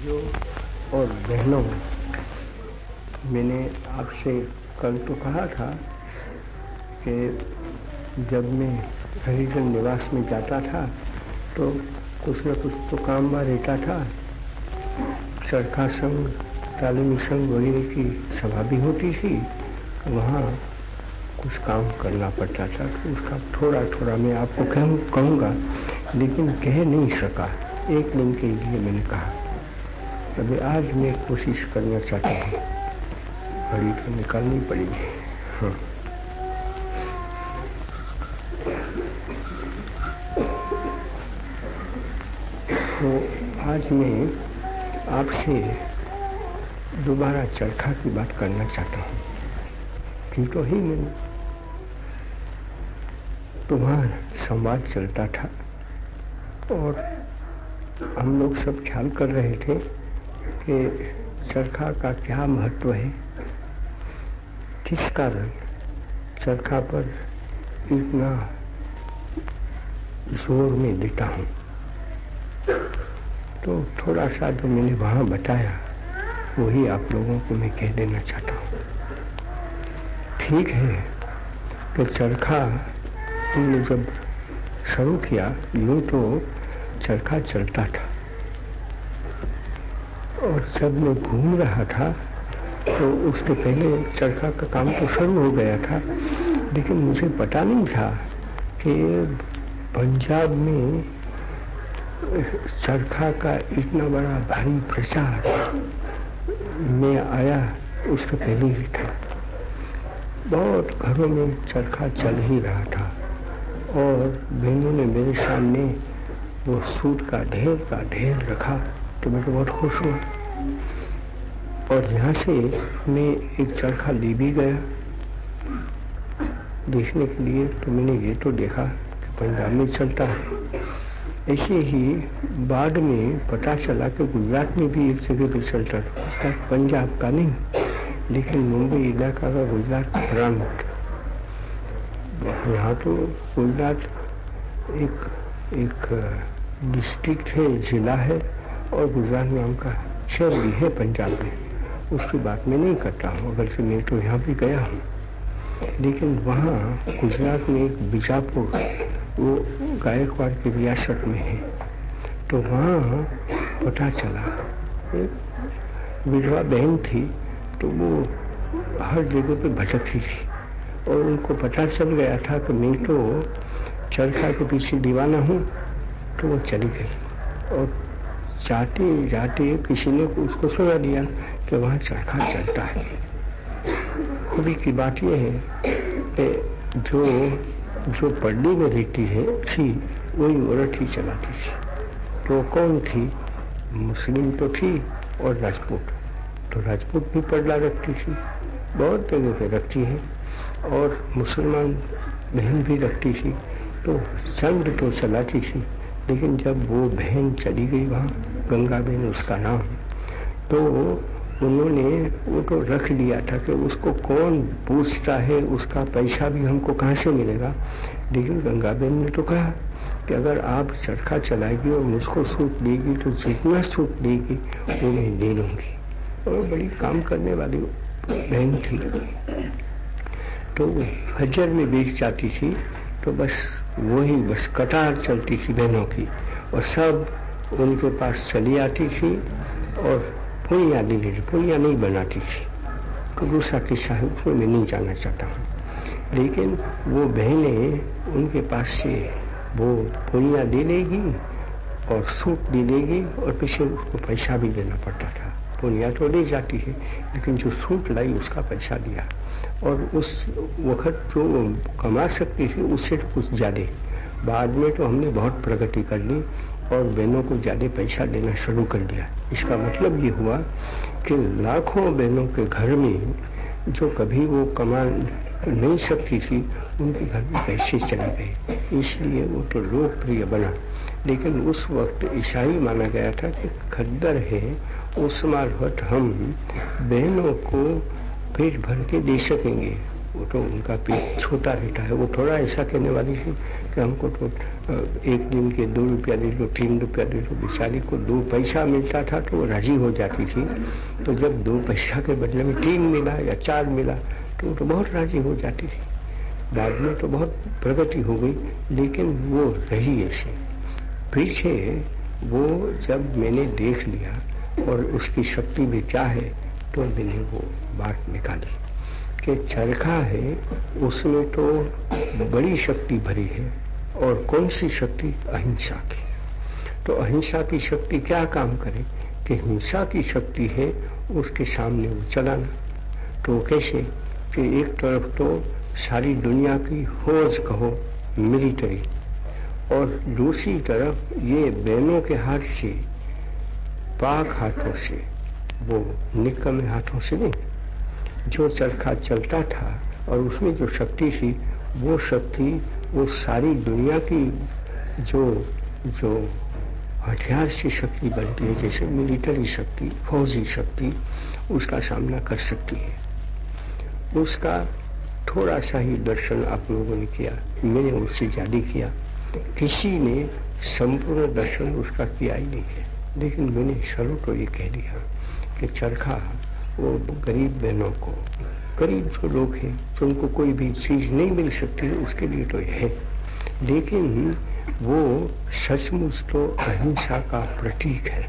भाइयों और बहनों, मैंने आपसे कल तो कहा था कि जब मैं हरिजन निवास में जाता था तो कुछ न कुछ तो काम वहाँ रहता था। चरखा संघ, तालीमी संघ वगैरह की सभा भी होती थी। वहाँ कुछ काम करना पड़ता था तो उसका थोड़ा थोड़ा मैं आपको कहूँ, कहूँगा, लेकिन कह नहीं सका। एक दिन के लिए मैंने कहा। अभी आज मैं कोशिश करना चाहता हूँ। घड़ी तो निकालनी पड़ेगी। हाँ। तो आज मैं आपसे दोबारा चरखा की बात करना चाहता हूँ। की तो ही मैंने तो वहाँ संवाद चलता था और हम लोग सब ख्याल कर रहे थे कि चरखा का क्या महत्व है? किस कारण चरखा पर इतना ज़ोर में देता हूँ। तो थोड़ा सा जो मैंने वहाँ बताया, वही आप लोगों को मैं कह देना चाहता हूँ। ठीक है कि चरखा तुमने जब शुरू किया, यूँ तो चरखा चलता था। और जब मैं घूम रहा था तो उसके पहले चरखा का काम तो शुरू हो गया था, लेकिन मुझे पता नहीं था कि पंजाब में चरखा का इतना बड़ा भारी प्रचार में आया, उसके पहले ही था। बहुत घरों में चरखा चल ही रहा था और बहनों ने मेरे सामने वो सूट का ढेर का ढेर रखा तो मैं तो बहुत खुश हुआ। और यहाँ से मैं एक चरखा ले भी गया। देखने के लिए तो मैंने ये तो देखा कि पंजाब में चलता है। ऐसे ही बाद में पता चला कि गुजरात में भी एक जगह पे चलता था। उसका पंजाब का नहीं, लेकिन मुंबई इलाका का गुजरात प्रांत यहाँ तो गुजरात एक एक डिस्ट्रिक्ट है, जिला है और गुजरात नाम का शहर भी है पंजाब में। उसकी बात मैं नहीं करता हूँ, अगर से मैं तो यहाँ भी गया हूँ। लेकिन वहाँ गुजरात में एक बीजापुर, वो गायकवाड़ की रियासत में है। तो वहाँ पता चला, एक विधवा बहन थी तो वो हर जगह पे भटकती थी। और उनको पता चल गया था कि मैं तो चरखा के पीछे दीवाना हूँ तो वो चली गई। और जाते जाते किसी ने उसको सुना दिया कि वहाँ चरखा चलता है। खूबी की बात यह है कि जो जो पड्डी में रहती है थी वही औरत ही चलाती थी। तो कौन थी? मुस्लिम तो थी और राजपूत। तो राजपूत भी पडला रखती थी। बहुत जगह पे रखती है और मुसलमान बहन भी रखती थी। तो चंद तो चलाती थी। लेकिन जब वो बहन चली गई वहाँ, गंगा बहन उसका नाम तो उन्होंने वो तो रख लिया था कि उसको कौन पूछता है, उसका पैसा भी हमको कहाँ से मिलेगा? लेकिन गंगा बहन ने तो कहा कि अगर आप चरखा चलाएगी और मुझको सूट देगी तो जितना सूट देगी, वो मैं दे लूँगी और बड़ी काम करने वाली बहन थी। तो हजर में बेच जाती थी तो बस वही बस कटार चलती थी बहनों की और सब उनके पास चली आती थी और ले लेती, पुनिया नहीं बनाती थी। तो दूसरा किस्सा है उसमें मैं नहीं जाना चाहता हूँ। लेकिन वो बहनें उनके पास से वो पुनिया दे लेगी और सूट दे लेगी और पीछे उसको पैसा भी देना पड़ता था। पुनिया तो ले जाती है, लेकिन जो सूट लाई उसका पैसा दिया। और उस वक्त जो कमा सकती थी, उससे तो कुछ ज़्यादा। बाद में तो हमने बहुत प्रगति कर ली और बहनों को ज़्यादा पैसा देना शुरू कर दिया। इसका मतलब ये हुआ कि लाखों बहनों के घर में जो कभी वो कमा नहीं सकती थी, उनके घर में पैसे चले गए। इसलिए वो तो लोकप्रिय बना। लेकिन उस वक्त ईसाई माना गया था कि खद्दर है उस मार्फत हम बहनों को पेट भर के दे सकेंगे। वो तो उनका पेट छोटा रहता है। वो थोड़ा ऐसा कहने वाली थी कि हमको तो एक दिन के दो रुपया दे दो, तीन रुपया दे दो, बेचारी को दो पैसा मिलता था तो वो राज़ी हो जाती थी। तो जब दो पैसा के बदले में तीन मिला या चार मिला तो वो तो बहुत राज़ी हो जाती थी। बाद में तो बहुत प्रगति हो गई, लेकिन वो रही ऐसे। पीछे वो जब मैंने देख लिया और उसकी शक्ति भी क्या है तो मैंने वो बात निकाली। कि चरखा है, उसमें तो बड़ी शक्ति भरी है, और कौन सी शक्ति? अहिंसा की। तो अहिंसा की शक्ति क्या काम करे? कि हिंसा की शक्ति है, उसके सामने वो चलाना। तो कैसे? कि एक तरफ़ तो सारी दुनिया की फौज कहो, मिलिट्री, और दूसरी तरफ़ ये बहनों के हाथ से, पाक हाथों से वो निकम हाथों से नहीं। जो चरखा चलता था और उसमें जो शक्ति थी, वो शक्ति वो सारी दुनिया की जो जो हथियार से शक्ति बनती है, जैसे मिलिट्री शक्ति, फौजी शक्ति, उसका सामना कर सकती है। उसका थोड़ा सा ही दर्शन आप लोगों ने किया, मैंने उससे ज़्यादा किया। किसी ने संपूर्ण दर्शन उसका किया ही नहीं है। लेकिन मैंने चलो को ये कह दिया कि चरखा वो गरीब बहनों को, गरीब जो लोग हैं तो उनको कोई भी चीज़ नहीं मिल सकती, उसके लिए तो है। लेकिन वो सचमुच तो अहिंसा का प्रतीक है।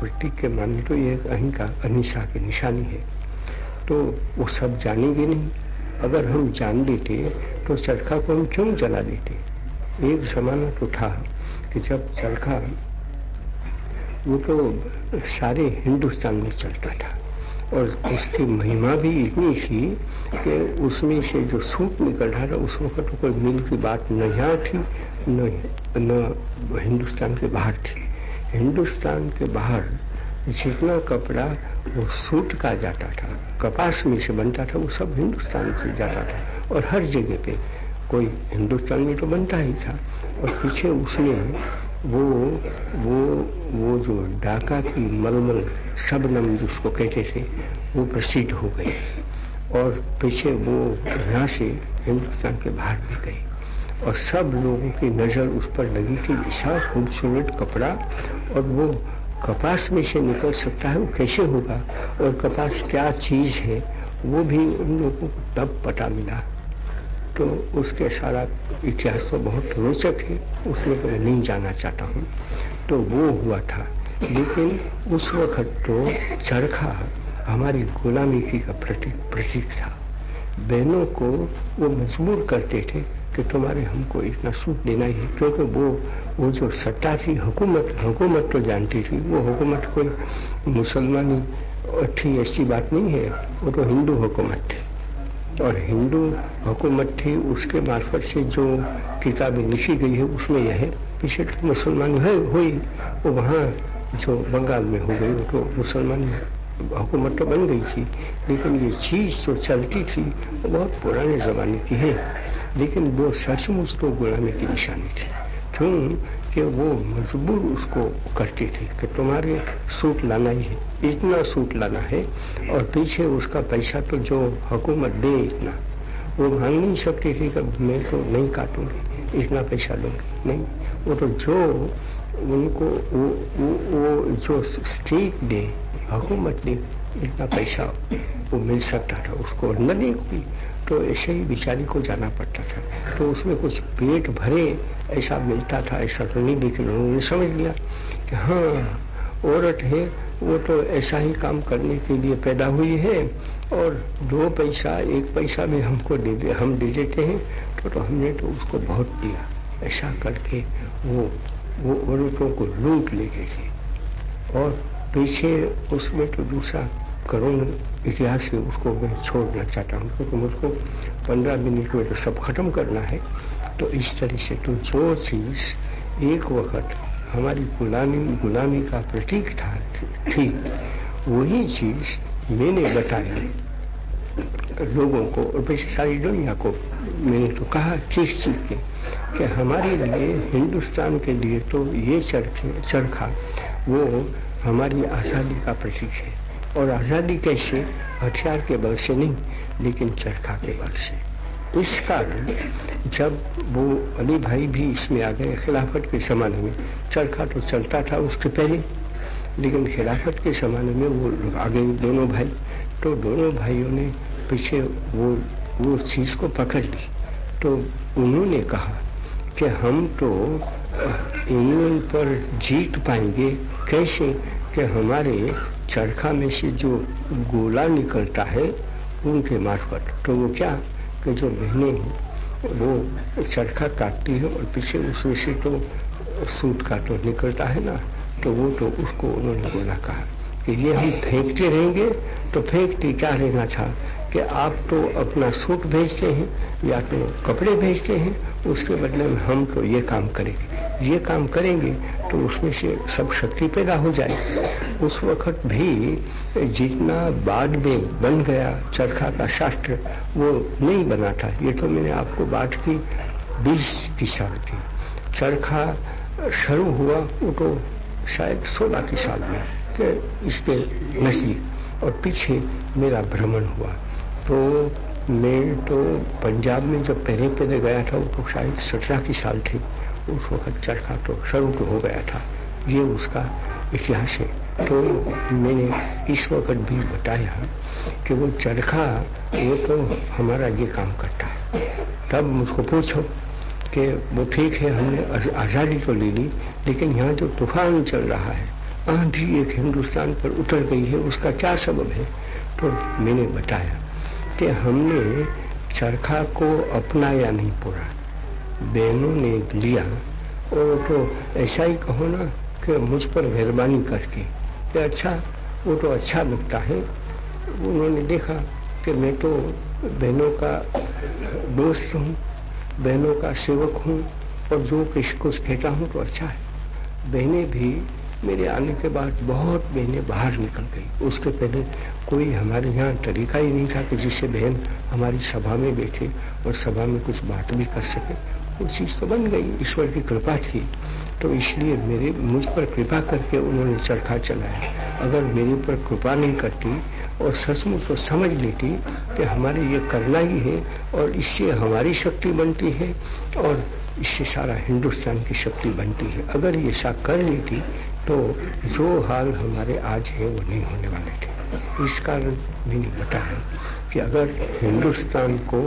प्रतीक के माने तो ये अहिंसा अहिंसा की निशानी है। तो वो सब जानेंगे नहीं। अगर हम जान लेते तो चरखा को हम क्यों जला देते? एक जमाना तो था कि जब चरखा वो तो सारे हिंदुस्तान में चलता था। और उसकी महिमा भी इतनी थी कि उसमें से जो सूप निकल रहा था, उस वक्त तो कोई मिल की बात न यहाँ थी, न न हिंदुस्तान के बाहर थी। हिंदुस्तान के बाहर जितना कपड़ा वो सूट का जाता था, कपास में से बनता था, वो सब हिंदुस्तान से जाता था। और हर जगह पे कोई हिंदुस्तान में तो बनता ही था। और पीछे उसमें वो वो वो जो ढाका की मलमल शबनम जिसको कहते थे, वो प्रसिद्ध हो गई। और पीछे वो यहाँ से हिंदुस्तान के बाहर भी गई। और सब लोगों की नज़र उस पर लगी थी ऐसा खूबसूरत कपड़ा। और वो कपास में से निकल सकता है, वो कैसे होगा? और कपास क्या चीज़ है? वो भी उन लोगों को तब पता मिला। तो उसके सारा इतिहास तो बहुत रोचक है, उसमें तो मैं नहीं जाना चाहता हूँ। तो वो हुआ था। लेकिन उस वक्त तो चरखा हमारी गुलामी की का प्रतीक प्रतीक था। बहनों को वो मजबूर करते थे कि तुम्हारे हमको इतना सूट देना ही क्योंकि वो वो जो सट्टा थी हुकूमत हुकूमत तो जानती थी, वो हुकूमत कोई मुसलमानी अच्छी ऐसी बात नहीं है, वो तो हिंदू हुकूमत थी। और हिंदू हुकूमत थी, उसके मार्फत से जो किताबें लिखी गई है, उसमें यह पीछे तो मुसलमान है हुई वो वहाँ जो बंगाल में हो गई तो मुसलमान हुकूमत तो बन गई थी, लेकिन ये चीज़ जो चलती थी बहुत पुराने ज़माने की है, लेकिन वो सचमुच तो गुलामी की निशानी थी। क्यों? कि वो मजबूर उसको करती थी कि तुम्हारे सूट लाना ही है इतना सूट लाना है और पीछे उसका पैसा तो जो हुकूमत दे इतना। वो मांग नहीं सकती थी कि मैं तो नहीं काटूँगी इतना पैसा दूँगी नहीं वो तो जो उनको वो, वो, वो जो स्टेट दे हुकूमत दे इतना पैसा वो मिल सकता था। उसको न दे कोई तो ऐसे ही बिचारी को जाना पड़ता था। तो उसमें कुछ पेट भरे, ऐसा मिलता था, ऐसा तो नहीं लेकिन उन्होंने समझ लिया कि हाँ औरत है, वो तो ऐसा ही काम करने के लिए पैदा हुई है और दो पैसा, एक पैसा भी हमको दे दे, हम दे देते हैं तो तो हमने तो उसको बहुत दिया। ऐसा करके वो वो औरतों को लूट लेते थे। और पीछे उसमें तो दूसरा करुण इतिहास है उसको मैं छोड़ना चाहता हूँ, क्योंकि मुझको पंद्रह मिनट में तो सब खत्म करना है। तो इस तरह से तो जो चीज़ एक वक्त हमारी गुलामी गुलामी का प्रतीक था, थी, वही चीज़ मैंने बताया लोगों को, और सारी दुनिया को मैंने तो कहा चीख चीख के, कि हमारे लिए हिंदुस्तान के लिए तो ये चरखे, चरखा, वो हमारी आज़ादी का प्रतीक है। और आज़ादी कैसे? हथियार के बल से नहीं, लेकिन चरखा के बल से। इस कारण जब वो अली भाई भी इसमें आ गए, खिलाफत के जमाने में, चरखा तो चलता था उसके पहले, लेकिन खिलाफत के जमाने में वो आ गए दोनों भाई। तो दोनों भाइयों ने पीछे वो वो चीज़ को पकड़ ली। तो उन्होंने कहा कि हम तो इंग्लैंड पर जीत पाएँगे। कैसे? कि हमारे चरखा में से जो गोला निकलता है, उनके मार्फत तो वो क्या कि जो बहने हैं, वो चरखा काटती है और पीछे उसमें से तो सूट का तो निकलता है ना तो वो तो उसको उन्होंने बोला कहा कि ये हम फेंकते रहेंगे तो फेंकते क्या रहना था कि आप तो अपना सूट भेजते हैं या तो कपड़े भेजते हैं, उसके बदले में हम तो ये काम करेंगे। ये काम करेंगे तो उसमें से सब शक्ति पैदा हो जाए। उस वक्त भी जितना बाद में बन गया चरखा का शास्त्र, वो नहीं बना था। ये तो मैंने आपको बात की बीस की साल की चरखा शुरू हुआ, वो तो शायद सोलह की साल में के इसके नज़दीक, और पीछे मेरा भ्रमण हुआ। तो मैं तो पंजाब में जब पहले पहले गया था, वो तो शायद सत्रह की साल थी। उस वक्त चरखा तो शुरू तो हो गया था। ये उसका इतिहास है। तो मैंने इस वक्त भी बताया कि वो चरखा वो तो हमारा ये काम करता है। तब मुझको पूछो कि वो ठीक है, हमने आज़ादी तो ले ली, लेकिन यहाँ जो तूफ़ान चल रहा है, आंधी एक हिंदुस्तान पर उतर गई है, उसका क्या सबब है? तो मैंने बताया कि हमने चरखा को अपनाया नहीं पूरा। बहनों ने लिया और तो ऐसा ही कहो ना कि मुझ पर मेहरबानी करके। कि अच्छा वो तो अच्छा लगता है। उन्होंने देखा कि मैं तो बहनों का दोस्त हूँ, बहनों का सेवक हूँ और जो किसी कुछ कहता हूँ तो अच्छा है। बहनें भी मेरे आने के बाद बहुत बहनें बाहर निकल गई। उसके पहले कोई हमारे यहाँ तरीका ही नहीं था कि जिससे बहन हमारी सभा में बैठे और सभा में कुछ बात भी कर सके। वो चीज़ तो बन गई, ईश्वर की कृपा थी। तो इसलिए मेरे, मुझ पर कृपा करके उन्होंने चरखा चलाया। अगर मेरे ऊपर कृपा नहीं करती और सचमुच तो समझ लेती कि हमारे ये करना ही है और इससे हमारी शक्ति बनती है और इससे सारा हिंदुस्तान की शक्ति बनती है। अगर ये ऐसा कर लेती तो जो हाल हमारे आज है वो नहीं होने वाले थे। इस कारण मैंने बताया कि अगर हिंदुस्तान को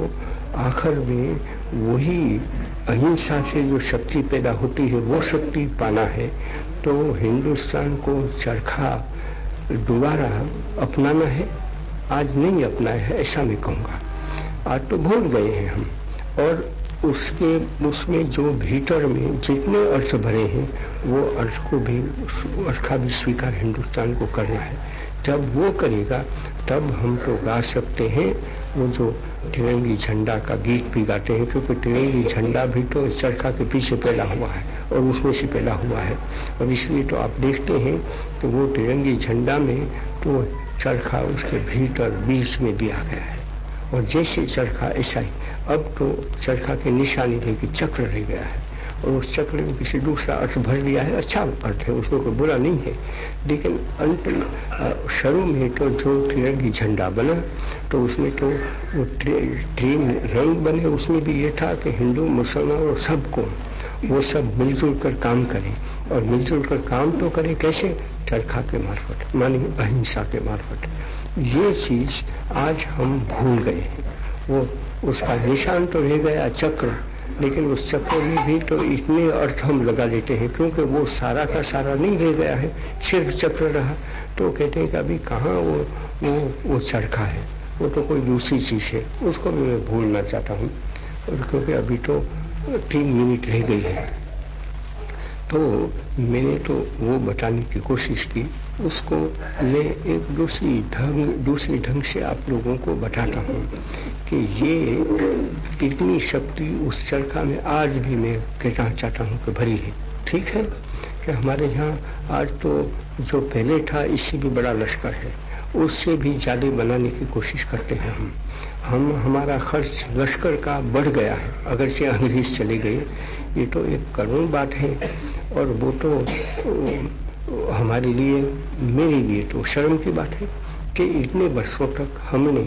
आखिर में वही अहिंसा से जो शक्ति पैदा होती है, वो शक्ति पाना है तो हिंदुस्तान को चरखा दोबारा अपनाना है, आज नहीं अपनाया है, ऐसा मैं कहूँगा। आज तो भूल गए हैं हम। और उसके, उसमें जो भीतर में जितने अर्थ भरे हैं, वो अर्थ को भी, अर्थ भी स्वीकार हिंदुस्तान को करना है। जब वो करेगा, तब हम तो गा सकते हैं वो जो तिरंगी झंडा का गीत भी गाते हैं, क्योंकि तिरंगी झंडा भी तो इस चरखा के पीछे पैदा हुआ है और उसमें से पैदा हुआ है। और इसलिए तो आप देखते हैं कि वो तिरंगी झंडा में तो चरखा उसके भीतर बीच में दिया गया है। और जैसे चरखा ऐसा ही, अब तो चरखा के निशानी गई चक्र रह गया है। और उस चक्र में किसी दूसरा अर्थ भर लिया है। अच्छा अर्थ है, उसमें कोई बुरा नहीं है। लेकिन अंत शुरू में तो जो तिरंगी झंडा बना तो उसमें तो वो ट्रेन रंग बने, उसमें भी ये था कि हिंदू, मुसलमान और सबको वो सब मिलजुल कर काम करें। और मिलजुल कर काम तो करें कैसे? चरखा के मार्फत मानी अहिंसा के मार्फत। ये चीज़ आज हम भूल गए हैं। वो, उसका निशान तो रह गया चक्र। लेकिन उस चक्र में भी तो इतने अर्थ हम लगा लेते हैं, क्योंकि वो सारा का सारा नहीं रह गया है सिर्फ़ चक्र रहा। तो कहते हैं कि अभी कहाँ वो वो वो चरखा है? वो तो कोई दूसरी चीज़ है। उसको भी मैं भूलना चाहता हूँ। और क्योंकि अभी तो तीन मिनट रह गई है। तो मैंने तो वो बताने की कोशिश की उसको मैं एक दूसरी ढंग, दूसरे ढंग से आप लोगों को बताता हूँ कि ये इतनी शक्ति उस चरखा में आज भी मैं कहना चाहता हूँ कि भरी है। ठीक है? कि हमारे यहाँ आज तो जो पहले था, इससे भी बड़ा लश्कर है। उससे भी ज़्यादा बनाने की कोशिश करते हैं हम। हम, हमारा खर्च लश्कर का बढ़ गया है। अगर से अंग्रेज़ चले गए। ये तो एक करुण बात है। और वो तो हमारे लिए मेरे लिए तो शर्म की बात है कि इतने वर्षों तक हमने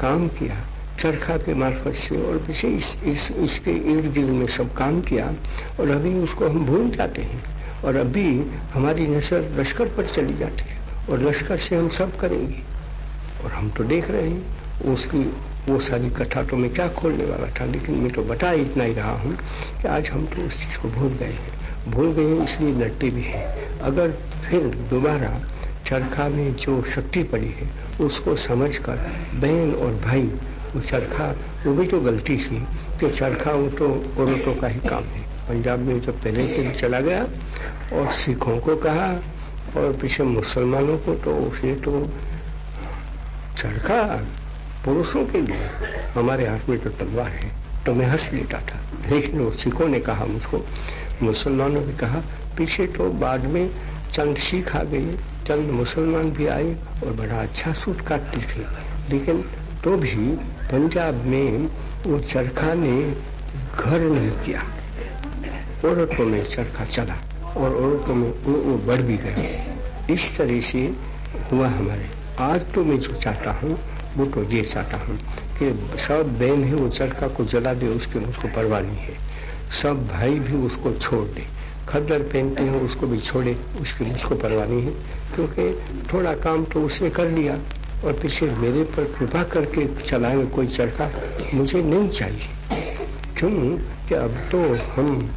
काम किया चरखा के मार्फत से और पीछे इस, इस इसके इर्द गिर्द में सब काम किया और अभी उसको हम भूल जाते हैं और अभी हमारी नज़र लश्कर पर चली जाती है और लश्कर से हम सब करेंगे। और हम तो देख रहे हैं उसकी वो सारी कथा तो मैं क्या खोलने वाला था लेकिन मैं तो बता इतना ही रहा हूँ कि आज हम तो उस चीज़ को भूल गए हैं। भूल गए इसलिए लड़ते भी हैं। अगर फिर दोबारा चरखा में जो शक्ति पड़ी है, उसको समझकर बहन और भाई वो चरखा, वो भी तो गलती थी कि चरखा वो तो औरतों का ही काम है। पंजाब में तो पहले से भी चला गया और सिखों को कहा और पीछे मुसलमानों को तो उसने तो चरखा पुरुषों के लिए, हमारे हाथ में तो तलवार है तो मैं हंस लेता था। लेकिन वो सिखों ने कहा मुझको मुसलमानों ने कहा पीछे तो बाद में चंद सिख आ गए चंद मुसलमान भी आए और बड़ा अच्छा सूट काटते थे। लेकिन तो भी पंजाब में वो चरखा ने घर नहीं किया। औरतों में चरखा चला और औरतों में वो, वो बढ़ भी गया। इस तरह से हुआ हमारे। आज तो मैं जो चाहता हूँ वो तो ये चाहता हूँ कि सब बहन है वो चरखा को जला दे उसके उसको परवाह नहीं है। सब भाई भी उसको छोड़ दे। खद्दर पहनते हैं उसको भी छोड़े। उसकी उसको परवाह नहीं है। क्योंकि थोड़ा काम तो उसने कर लिया। और पीछे मेरे पर कृपा करके चलाए, कोई चरखा मुझे नहीं चाहिए। क्यों कि अब तो हम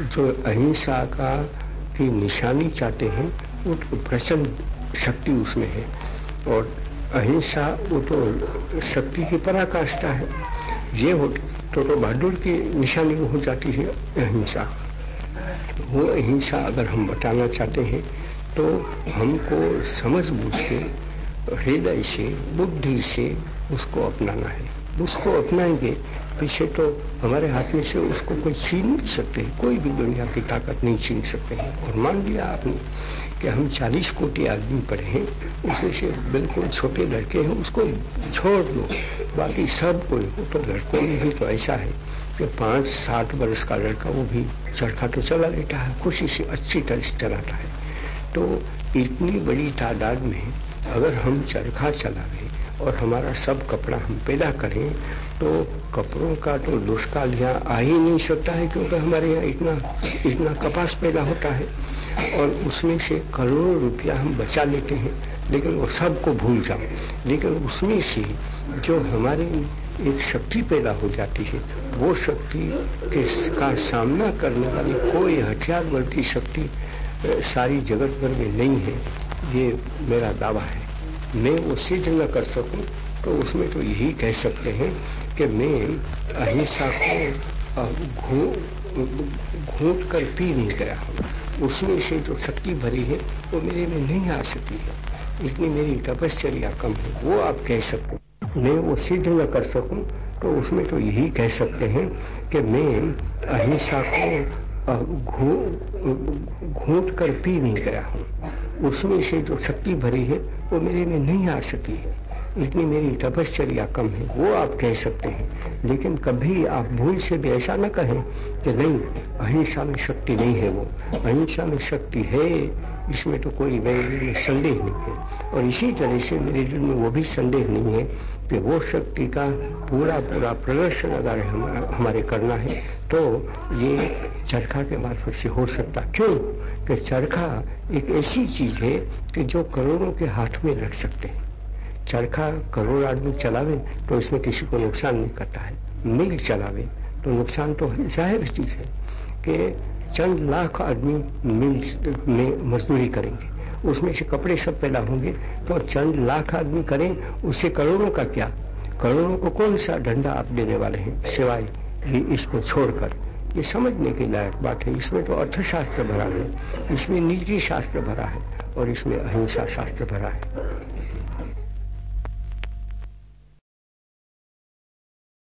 जो अहिंसा का की निशानी चाहते हैं, वो तो प्रचंड शक्ति उसमें है। और अहिंसा वो तो शक्ति की पराकाष्ठा है। ये हो तो, तो बहादुर की निशानी हो जाती है अहिंसा। वो अहिंसा अगर हम बताना चाहते हैं तो हमको समझ बूझ के हृदय से बुद्धि से उसको अपनाना है। उसको अपनाएँगे पीछे तो हमारे हाथ में से उसको कोई छीन नहीं सकते कोई भी दुनिया की ताकत नहीं छीन सकते हैं। और मान लिया आपने कि हम चालीस कोटि आदमी पढ़े हैं, उसमें से बिल्कुल छोटे लड़के हैं, उसको छोड़ दो। बाकी सब कोई तो लड़कों में भी तो ऐसा है कि पाँच, सात वर्ष का लड़का वो भी चरखा तो चला लेता है, खुशी से अच्छी तरह से चलाता है। तो इतनी बड़ी तादाद में अगर हम चरखा चलावे और हमारा सब कपड़ा हम पैदा करें तो कपड़ों का तो दुष्काल यहाँ आ ही नहीं सकता है क्योंकि हमारे यहाँ इतना इतना कपास पैदा होता है। और उसमें से करोड़ों रुपया हम बचा लेते हैं। लेकिन वो सबको भूल जाओ। लेकिन उसमें से जो हमारे एक शक्ति पैदा हो जाती है, वो शक्ति के का सामना करने वाली कोई हथियार बढ़ती शक्ति सारी जगत भर में नहीं है। ये मेरा दावा है। मैं वो सिद्ध न कर सकूँ। तो उसमें तो यही कह सकते हैं कि मैं अहिंसा को घूट कर पी नहीं गया हूँ। उसमें से जो शक्ति भरी है, वो मेरे में नहीं आ सकी है। इतनी मेरी तपश्चर्या कम है, वो आप कह सकते मैं वो सिद्ध न कर सकूँ तो उसमें तो यही कह सकते हैं कि मैं अहिंसा को घूट कर पी नहीं गया हूँ। उसमें से जो शक्ति भरी है, वो मेरे में नहीं आ सकी है। इतनी मेरी तपश्चर्या कम है, वो आप कह सकते हैं। लेकिन कभी आप भूल से भी ऐसा न कहें कि नहीं, अहिंसा में शक्ति नहीं है वो। अहिंसा में शक्ति है, इसमें तो कोई मेरे संदेह नहीं है। और इसी तरह से मेरे दिल में वो भी संदेह नहीं है कि वो शक्ति का पूरा पूरा प्रदर्शन अगर हमारे करना है तो ये चरखा के मार्फत से हो सकता। क्यों? कि चरखा एक ऐसी चीज़ है कि जो करोड़ों के हाथ में रख सकते हैं। चरखा करोड़ आदमी चलावे तो इसमें किसी को नुकसान नहीं करता है। मिल चलावे तो नुकसान तो ज़ाहिर चीज़ है कि चंद लाख आदमी मिल, में मजदूरी करेंगे। उसमें से कपड़े सब पैदा होंगे। तो चंद लाख आदमी करें, उससे करोड़ों का क्या? करोड़ों को कौन सा धंधा आप देने वाले हैं सिवाय इसको छोड़कर? ये समझने की लायक बात है। इसमें तो अर्थशास्त्र भरा है। इसमें निजी शास्त्र भरा है और इसमें अहिंसा शास्त्र भरा है।